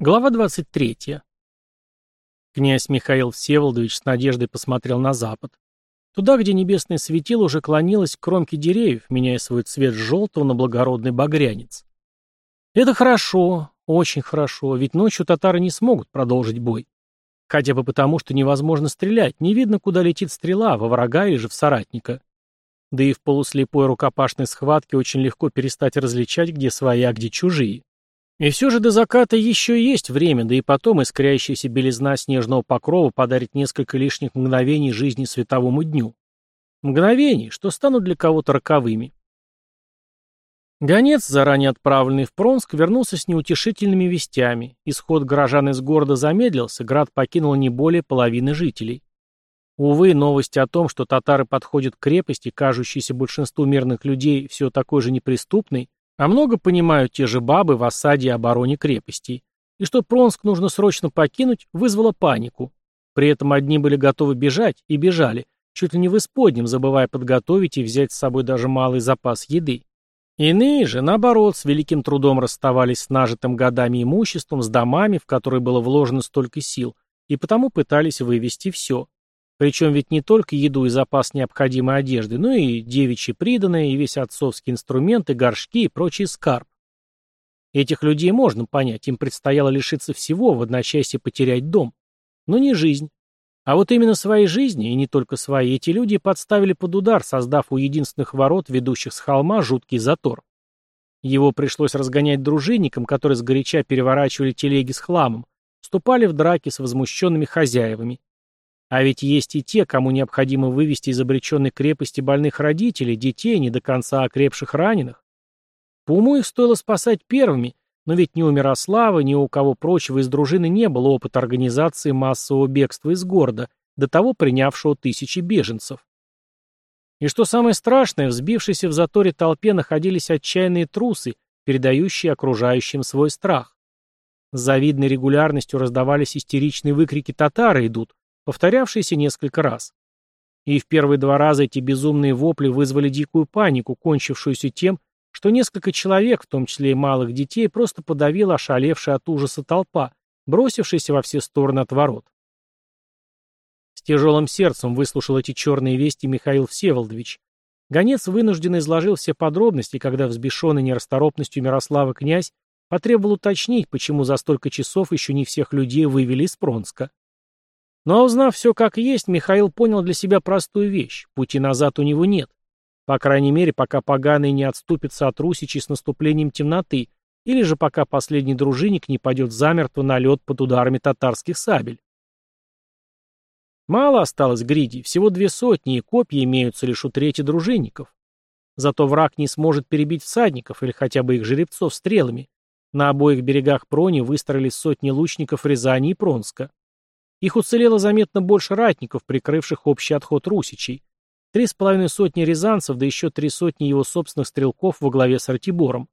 Глава 23. Князь Михаил Всеволодович с надеждой посмотрел на запад. Туда, где небесное светило уже клонилось к кромке деревьев, меняя свой цвет с желтого на благородный багрянец. Это хорошо, очень хорошо, ведь ночью татары не смогут продолжить бой. Хотя бы потому, что невозможно стрелять, не видно, куда летит стрела, во врага или же в соратника. Да и в полуслепой рукопашной схватке очень легко перестать различать, где свои, а где чужие. И все же до заката еще есть время, да и потом искрящаяся белизна снежного покрова подарит несколько лишних мгновений жизни световому дню. Мгновений, что станут для кого-то роковыми. Гонец, заранее отправленный в Пронск, вернулся с неутешительными вестями. Исход горожан из города замедлился, град покинул не более половины жителей. Увы, новости о том, что татары подходят к крепости, кажущейся большинству мирных людей все такой же неприступной, а много понимают те же бабы в осаде и обороне крепостей. И что Пронск нужно срочно покинуть, вызвало панику. При этом одни были готовы бежать, и бежали, чуть ли не в исподнем, забывая подготовить и взять с собой даже малый запас еды. Иные же, наоборот, с великим трудом расставались с нажитым годами имуществом, с домами, в которые было вложено столько сил, и потому пытались вывести все. Причем ведь не только еду и запас необходимой одежды, но и девичьи приданное, и весь отцовский инструмент, и горшки, и прочий скарб. Этих людей можно понять, им предстояло лишиться всего, в одночасье потерять дом. Но не жизнь. А вот именно своей жизни, и не только свои, эти люди подставили под удар, создав у единственных ворот, ведущих с холма, жуткий затор. Его пришлось разгонять дружинникам, которые сгоряча переворачивали телеги с хламом, вступали в драки с возмущенными хозяевами. А ведь есть и те, кому необходимо вывести из обреченной крепости больных родителей, детей, не до конца окрепших раненых. По уму их стоило спасать первыми, но ведь ни у Мирослава, ни у кого прочего из дружины не было опыта организации массового бегства из города, до того принявшего тысячи беженцев. И что самое страшное, в сбившейся в заторе толпе находились отчаянные трусы, передающие окружающим свой страх. С завидной регулярностью раздавались истеричные выкрики «татары идут», повторявшиеся несколько раз. И в первые два раза эти безумные вопли вызвали дикую панику, кончившуюся тем, что несколько человек, в том числе и малых детей, просто подавила ошалевшая от ужаса толпа, бросившаяся во все стороны от ворот. С тяжелым сердцем выслушал эти черные вести Михаил Всеволодович. Гонец вынужденно изложил все подробности, когда взбешенный нерасторопностью Мирослава князь потребовал уточнить, почему за столько часов еще не всех людей вывели из Пронска. Но узнав все как есть, Михаил понял для себя простую вещь. Пути назад у него нет. По крайней мере, пока поганый не отступится от Русичи с наступлением темноты, или же пока последний дружинник не пойдет замертво на лед под ударами татарских сабель. Мало осталось гриди, всего две сотни, и копья имеются лишь у трети дружинников. Зато враг не сможет перебить всадников или хотя бы их жеребцов стрелами. На обоих берегах Прони выстроились сотни лучников Рязани и Пронска. Их уцелело заметно больше ратников, прикрывших общий отход русичей. Три с половиной сотни рязанцев, да еще три сотни его собственных стрелков во главе с Ратибором.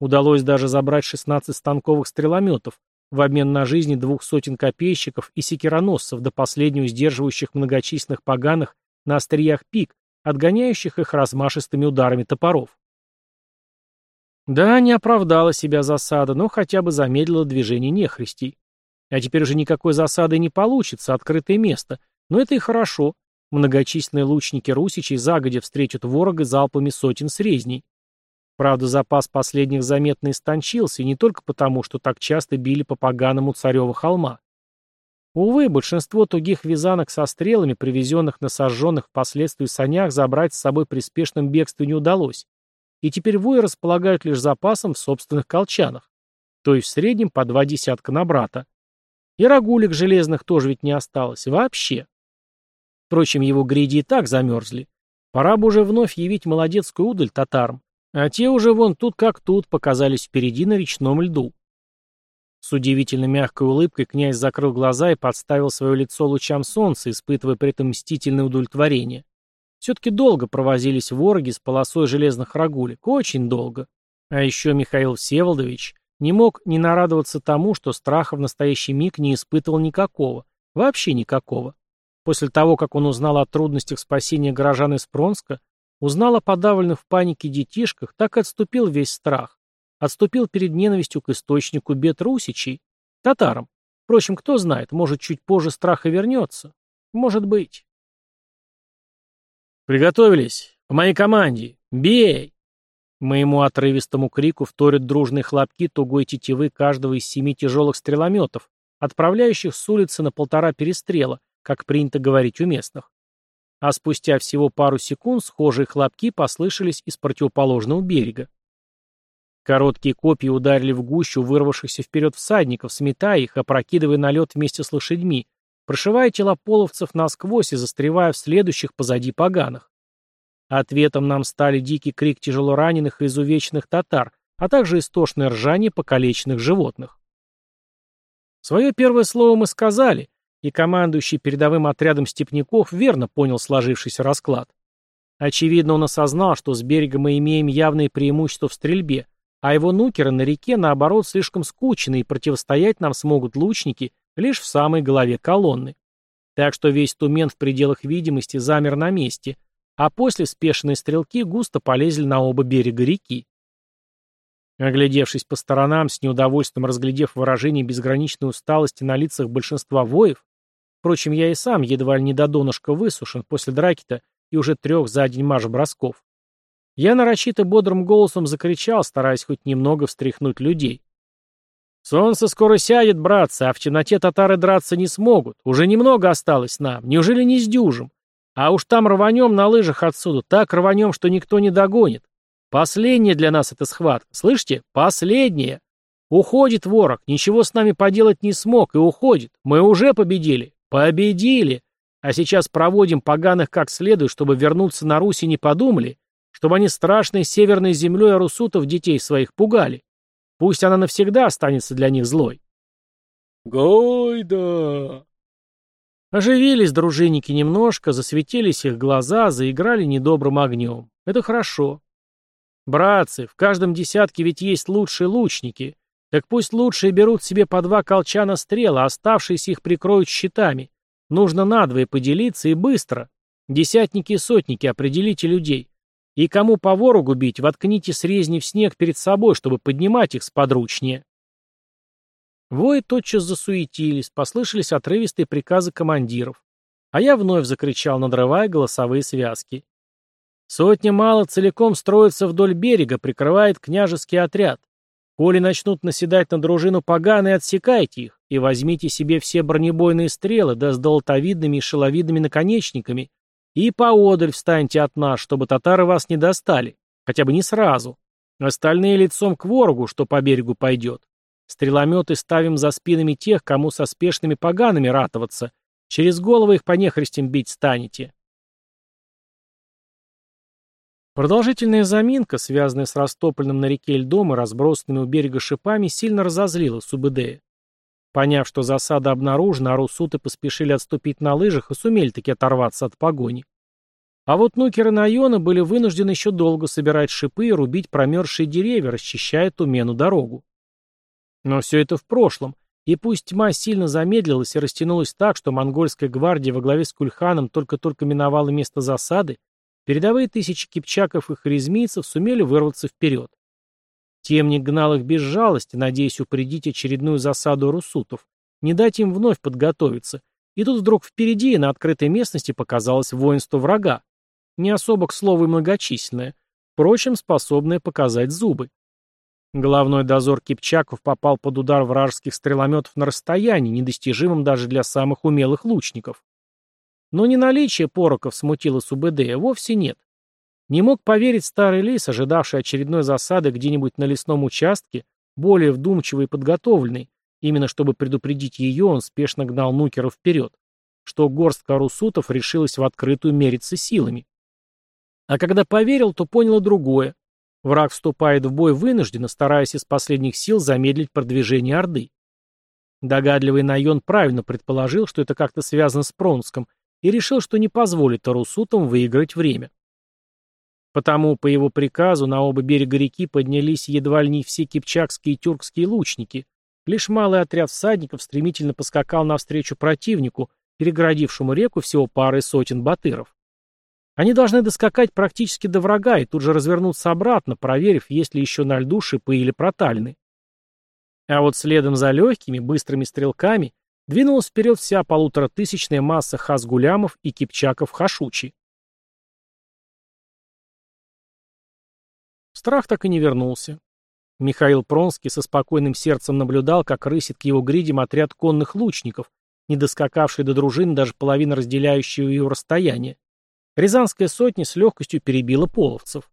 Удалось даже забрать 16 станковых стрелометов, в обмен на жизни двух сотен копейщиков и секироносцев, до последнего сдерживающих многочисленных поганых на остриях пик, отгоняющих их размашистыми ударами топоров. Да, не оправдала себя засада, но хотя бы замедлила движение нехристей. А теперь уже никакой засады не получится, открытое место. Но это и хорошо. Многочисленные лучники русичей загодя встретят ворога залпами сотен срезней. Правда, запас последних заметно истончился, и не только потому, что так часто били по поганому царева холма. Увы, большинство тугих вязанок со стрелами, привезенных на сожженных впоследствии санях, забрать с собой при спешном бегстве не удалось. И теперь вои располагают лишь запасом в собственных колчанах, то есть в среднем по два десятка на брата. И рагулек железных тоже ведь не осталось. Вообще. Впрочем, его гриди и так замерзли. Пора бы уже вновь явить молодецкую удаль татарам. А те уже вон тут как тут показались впереди на речном льду. С удивительно мягкой улыбкой князь закрыл глаза и подставил свое лицо лучам солнца, испытывая при этом мстительное удовлетворение. Все-таки долго провозились вороги с полосой железных рагулек, очень долго. А еще Михаил Всеволодович не мог не нарадоваться тому, что страха в настоящий миг не испытывал никакого. Вообще никакого. После того, как он узнал о трудностях спасения горожан из Пронска, узнал о подавленных в панике детишках, так и отступил весь страх. Отступил перед ненавистью к источнику бед русичей, татарам. Впрочем, кто знает, может, чуть позже страх и вернется. Может быть. «Приготовились! По моей команде! Бей!» Моему отрывистому крику вторят дружные хлопки тугой тетивы каждого из семи тяжелых стрелометов, отправляющих с улицы на полтора перестрела, как принято говорить у местных. А спустя всего пару секунд схожие хлопки послышались из противоположного берега. Короткие копья ударили в гущу вырвавшихся вперед всадников, сметая их, опрокидывая на лед вместе с лошадьми, прошивая тела половцев насквозь и застревая в следующих позади поганых. Ответом нам стали дикий крик тяжелораненых и изувеченных татар, а также истошное ржание покалеченных животных. Свое первое слово мы сказали, и командующий передовым отрядом степняков верно понял сложившийся расклад. Очевидно, он осознал, что с берега мы имеем явное преимущество в стрельбе, а его нукеры на реке, наоборот, слишком скучны, и противостоять нам смогут лучники лишь в самой голове колонны. Так что весь Тумен в пределах видимости замер на месте, а после спешенные стрелки густо полезли на оба берега реки. Оглядевшись по сторонам, с неудовольствием разглядев выражение безграничной усталости на лицах большинства воев, впрочем, я и сам едва ли не до донышка высушен после драки-то и уже трех за день марш-бросков, я нарочито бодрым голосом закричал, стараясь хоть немного встряхнуть людей. «Солнце скоро сядет, братцы, а в темноте татары драться не смогут. Уже немного осталось нам. Неужели не сдюжим? А уж там рванем на лыжах отсюда, так рванем, что никто не догонит. Последняя для нас эта схватка, слышите? Последняя. Уходит ворог, ничего с нами поделать не смог и уходит. Мы уже победили. Победили. А сейчас проводим поганых как следует, чтобы вернуться на Русь и не подумали, чтобы они страшной северной землей арусутов детей своих пугали. Пусть она навсегда останется для них злой. Гойда! Оживились дружинники немножко, засветились их глаза, заиграли недобрым огнем. Это хорошо. Братцы, в каждом десятке ведь есть лучшие лучники. Так пусть лучшие берут себе по два колчана стрел, а оставшиеся их прикроют щитами. Нужно надвое поделиться и быстро. Десятники и сотники, определите людей. И кому по ворогу бить, воткните срезни в снег перед собой, чтобы поднимать их сподручнее. Вои тотчас засуетились, послышались отрывистые приказы командиров. А я вновь закричал, надрывая голосовые связки. Сотня мало целиком строится вдоль берега, прикрывает княжеский отряд. Коли начнут наседать на дружину поганые, отсекайте их, и возьмите себе все бронебойные стрелы, да с долотовидными и шеловидными наконечниками, и поодаль встаньте от нас, чтобы татары вас не достали, хотя бы не сразу. Остальные лицом к ворогу, что по берегу пойдет. Стрелометы ставим за спинами тех, кому со спешными погаными ратоваться. Через головы их по нехристям бить станете. Продолжительная заминка, связанная с растопленным на реке льдом и разбросанными у берега шипами, сильно разозлила Субэдея. Поняв, что засада обнаружена, арусуты поспешили отступить на лыжах и сумели таки оторваться от погони. А вот нукеры Найона были вынуждены еще долго собирать шипы и рубить промерзшие деревья, расчищая Тумену дорогу. Но все это в прошлом, и пусть тьма сильно замедлилась и растянулась так, что монгольская гвардия во главе с Кульханом только-только миновала место засады, передовые тысячи кипчаков и харизмийцев сумели вырваться вперед. Темник гнал их без жалости, надеясь упредить очередную засаду русутов, не дать им вновь подготовиться, и тут вдруг впереди на открытой местности показалось воинство врага, не особо, к слову, и многочисленное, впрочем, способное показать зубы. Головной дозор Кипчаков попал под удар вражеских стрелометов на расстоянии, недостижимом даже для самых умелых лучников. Но не наличие пороков смутило СУБД, вовсе нет. Не мог поверить старый лис, ожидавший очередной засады где-нибудь на лесном участке, более вдумчивый и подготовленный, именно чтобы предупредить ее, он спешно гнал нукеров вперед, что горстка русутов решилась в открытую мериться силами. А когда поверил, то понял другое. Враг вступает в бой вынужденно, стараясь из последних сил замедлить продвижение Орды. Догадливый Найон правильно предположил, что это как-то связано с Пронском, и решил, что не позволит Арусутам выиграть время. Потому по его приказу на оба берега реки поднялись едва ли не все кипчакские и тюркские лучники. Лишь малый отряд всадников стремительно поскакал навстречу противнику, перегородившему реку всего парой сотен батыров. Они должны доскакать практически до врага и тут же развернуться обратно, проверив, есть ли еще на льду шипы или проталины. А вот следом за легкими, быстрыми стрелками двинулась вперед вся полуторатысячная масса хасгулямов и кипчаков Хашучи. Страх так и не вернулся. Михаил Пронский со спокойным сердцем наблюдал, как рысит к его гридям отряд конных лучников, не доскакавший до дружины даже половины разделяющего его расстояния. Рязанская сотня с легкостью перебила половцев.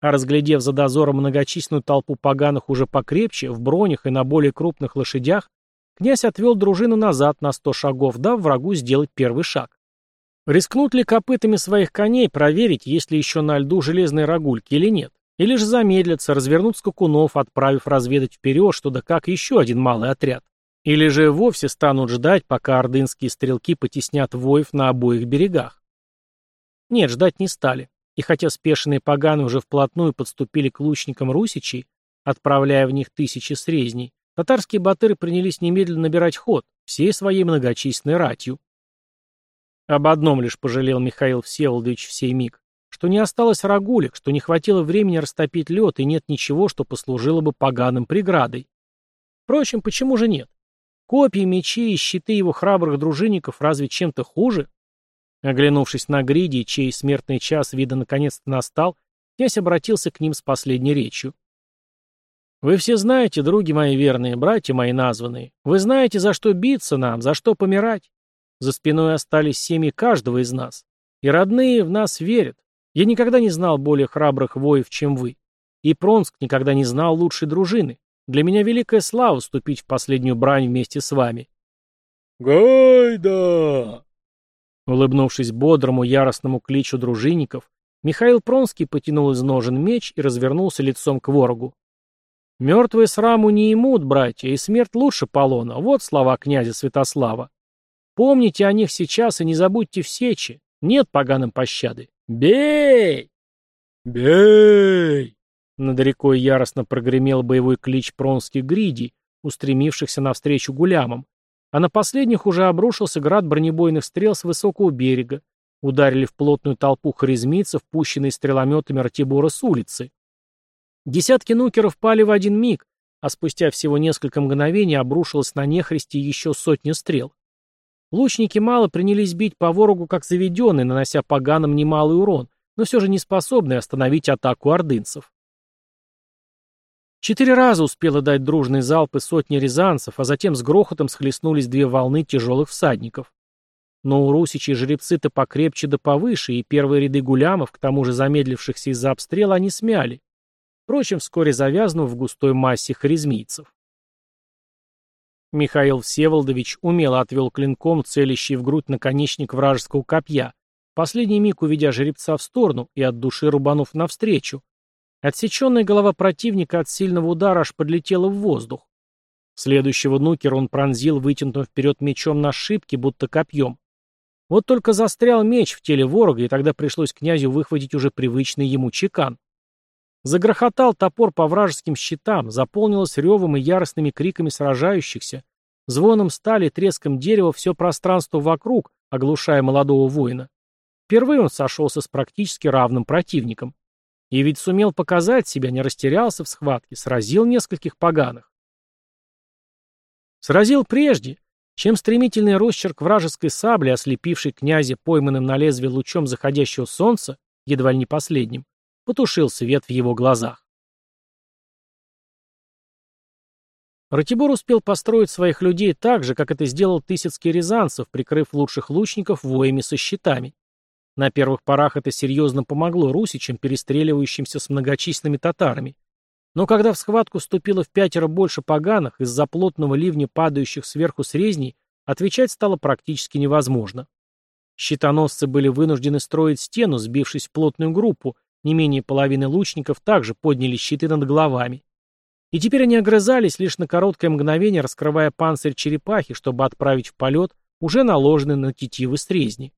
А разглядев за дозором многочисленную толпу поганых уже покрепче, в бронях и на более крупных лошадях, князь отвел дружину назад на сто шагов, дав врагу сделать первый шаг. Рискнут ли копытами своих коней проверить, есть ли еще на льду железные рогульки или нет? Или же замедлятся, развернут скакунов, отправив разведать вперед, что да как еще один малый отряд? Или же вовсе станут ждать, пока ордынские стрелки потеснят воев на обоих берегах? Нет, ждать не стали. И хотя спешенные поганы уже вплотную подступили к лучникам русичей, отправляя в них тысячи срезней, татарские батыры принялись немедленно набирать ход, всей своей многочисленной ратью. Об одном лишь пожалел Михаил Всеволодович в сей миг, что не осталось рагулек, что не хватило времени растопить лед, и нет ничего, что послужило бы поганым преградой. Впрочем, почему же нет? Копья, мечи и щиты его храбрых дружинников разве чем-то хуже? Оглянувшись на Гриди, чей смертный час вида наконец-то настал, князь обратился к ним с последней речью. «Вы все знаете, други мои верные, братья мои названные, вы знаете, за что биться нам, за что помирать. За спиной остались семьи каждого из нас, и родные в нас верят. Я никогда не знал более храбрых воев, чем вы. И Пронск никогда не знал лучшей дружины. Для меня великая слава вступить в последнюю брань вместе с вами». «Гайда!» Улыбнувшись бодрому, яростному кличу дружинников, Михаил Пронский потянул из ножен меч и развернулся лицом к ворогу. «Мертвые сраму не имут, братья, и смерть лучше полона. Вот слова князя Святослава. Помните о них сейчас и не забудьте в сече. Нет поганым пощады. Бей!» «Бей!» Над рекой яростно прогремел боевой клич пронских гридей, устремившихся навстречу гулямам, а на последних уже обрушился град бронебойных стрел с высокого берега, ударили в плотную толпу харизмийцев, пущенные стрелометами Ратибора с улицы. Десятки нукеров пали в один миг, а спустя всего несколько мгновений обрушилось на нехристи еще сотня стрел. Лучники мало принялись бить по ворогу как заведенные, нанося поганам немалый урон, но все же не способные остановить атаку ордынцев. Четыре раза успела дать дружный залп и сотни рязанцев, а затем с грохотом схлестнулись две волны тяжелых всадников. Но у русичей жеребцы-то покрепче да повыше, и первые ряды гулямов, к тому же замедлившихся из-за обстрела, они смяли. Впрочем, вскоре завязнув в густой массе харизмийцев. Михаил Всеволодович умело отвел клинком целящий в грудь наконечник вражеского копья, последний миг уведя жеребца в сторону и от души рубанув навстречу, Отсеченная голова противника от сильного удара аж подлетела в воздух. Следующего нукера он пронзил вытянутым вперед мечом на шибке, будто копьем. Вот только застрял меч в теле ворога, и тогда пришлось князю выхватить уже привычный ему чекан. Загрохотал топор по вражеским щитам, заполнилось ревом и яростными криками сражающихся, звоном стали, треском дерева все пространство вокруг, оглушая молодого воина. Впервые он сошелся с практически равным противником. И ведь сумел показать себя, не растерялся в схватке, сразил нескольких поганых. Сразил прежде, чем стремительный росчерк вражеской сабли, ослепивший князя пойманным на лезвие лучом заходящего солнца, едва ли не последним, потушил свет в его глазах. Ратибор успел построить своих людей так же, как это сделал Тысяцкий Рязанцев, прикрыв лучших лучников воями со щитами. На первых порах это серьезно помогло русичам, перестреливающимся с многочисленными татарами. Но когда в схватку вступило в пятеро больше поганых, из-за плотного ливня падающих сверху срезней, отвечать стало практически невозможно. Щитоносцы были вынуждены строить стену, сбившись в плотную группу, не менее половины лучников также подняли щиты над головами. И теперь они огрызались лишь на короткое мгновение, раскрывая панцирь черепахи, чтобы отправить в полет уже наложенные на тетивы срезни.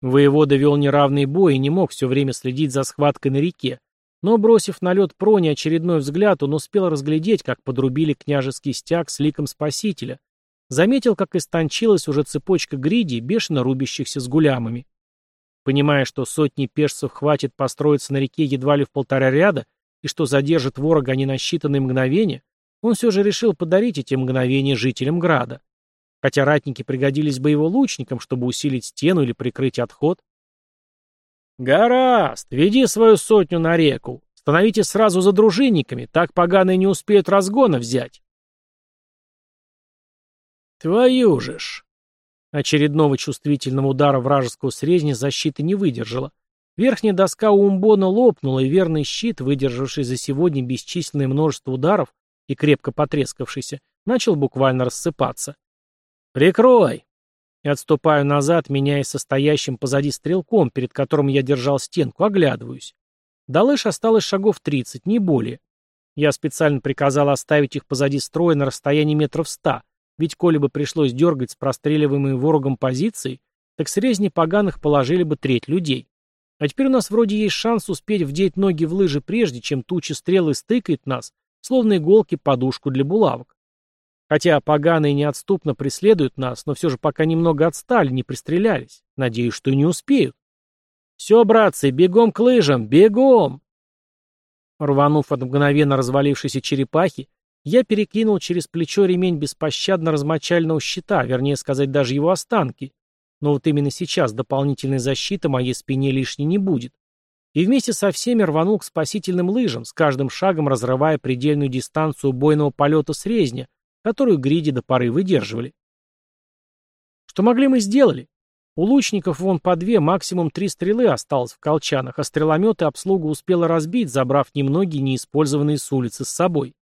Воевода вел неравный бой и не мог все время следить за схваткой на реке, но, бросив на лед прони очередной взгляд, он успел разглядеть, как подрубили княжеский стяг с ликом спасителя, заметил, как истончилась уже цепочка гриди, бешено рубящихся с гулямами. Понимая, что сотни пешцев хватит построиться на реке едва ли в полтора ряда, и что задержит ворога они на считанные мгновения, он все же решил подарить эти мгновения жителям Града. Хотя ратники пригодились бы его лучникам, чтобы усилить стену или прикрыть отход. «Гораст, веди свою сотню на реку. Становитесь сразу за дружинниками, так поганые не успеют разгона взять». «Твою же ж!» Очередного чувствительного удара вражеского срезни защита не выдержала. Верхняя доска у Умбона лопнула, и верный щит, выдержавший за сегодня бесчисленное множество ударов и крепко потрескавшийся, начал буквально рассыпаться. «Прикрой!» Отступаю назад, меняясь состоящим позади стрелком, перед которым я держал стенку, оглядываюсь. До лыж осталось шагов тридцать, не более. Я специально приказал оставить их позади строя на расстоянии метров ста, ведь коли бы пришлось дергать с простреливаемой ворогом позицией, так срезни поганых положили бы треть людей. А теперь у нас вроде есть шанс успеть вдеть ноги в лыжи прежде, чем туча стрелы стыкает нас, словно иголки подушку для булавок. Хотя поганые неотступно преследуют нас, но все же пока немного отстали, не пристрелялись. Надеюсь, что и не успеют. «Все, братцы, бегом к лыжам, бегом!» Рванув от мгновенно развалившейся черепахи, я перекинул через плечо ремень беспощадно размочального щита, вернее сказать, даже его останки, но вот именно сейчас дополнительной защиты моей спине лишней не будет. И вместе со всеми рванул к спасительным лыжам, с каждым шагом разрывая предельную дистанцию убойного полета с резня, которую гриди до поры выдерживали. Что могли мы сделали? У лучников вон по две, максимум три стрелы осталось в колчанах, а стрелометы обслуга успела разбить, забрав немногие неиспользованные с улицы с собой.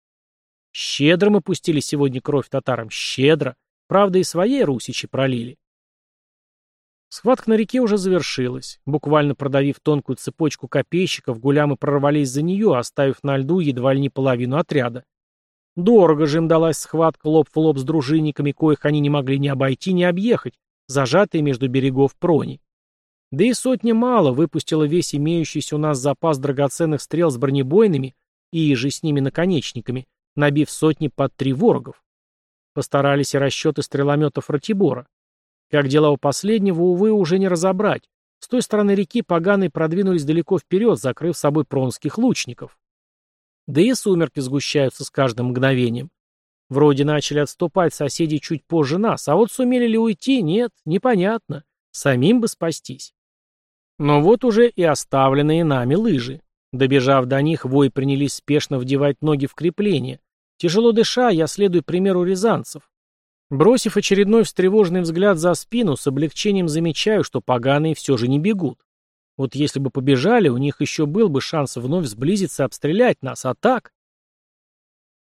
Щедро мы пустили сегодня кровь татарам, щедро. Правда, и своей русичи пролили. Схватка на реке уже завершилась. Буквально продавив тонкую цепочку копейщиков, гулямы прорвались за нее, оставив на льду едва ли не половину отряда. Дорого же им далась схватка лоб в лоб с дружинниками, коих они не могли ни обойти, ни объехать, зажатые между берегов прони. Да и сотни мало выпустила весь имеющийся у нас запас драгоценных стрел с бронебойными и же с ними наконечниками, набив сотни под три ворогов. Постарались и расчеты стрелометов Ратибора. Как дела у последнего, увы, уже не разобрать. С той стороны реки поганые продвинулись далеко вперед, закрыв собой пронских лучников. Да и сумерки сгущаются с каждым мгновением. Вроде начали отступать соседи чуть позже нас, а вот сумели ли уйти, нет, непонятно. Самим бы спастись. Но вот уже и оставленные нами лыжи. Добежав до них, вои принялись спешно вдевать ноги в крепление. Тяжело дыша, я следую примеру рязанцев. Бросив очередной встревоженный взгляд за спину, с облегчением замечаю, что поганые все же не бегут. Вот если бы побежали, у них еще был бы шанс вновь сблизиться и обстрелять нас, а так...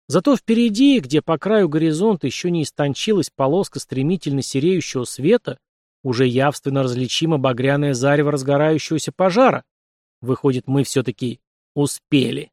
Зато впереди, где по краю горизонта еще не истончилась полоска стремительно сереющего света, уже явственно различима багряное зарево разгорающегося пожара. Выходит, мы все-таки успели.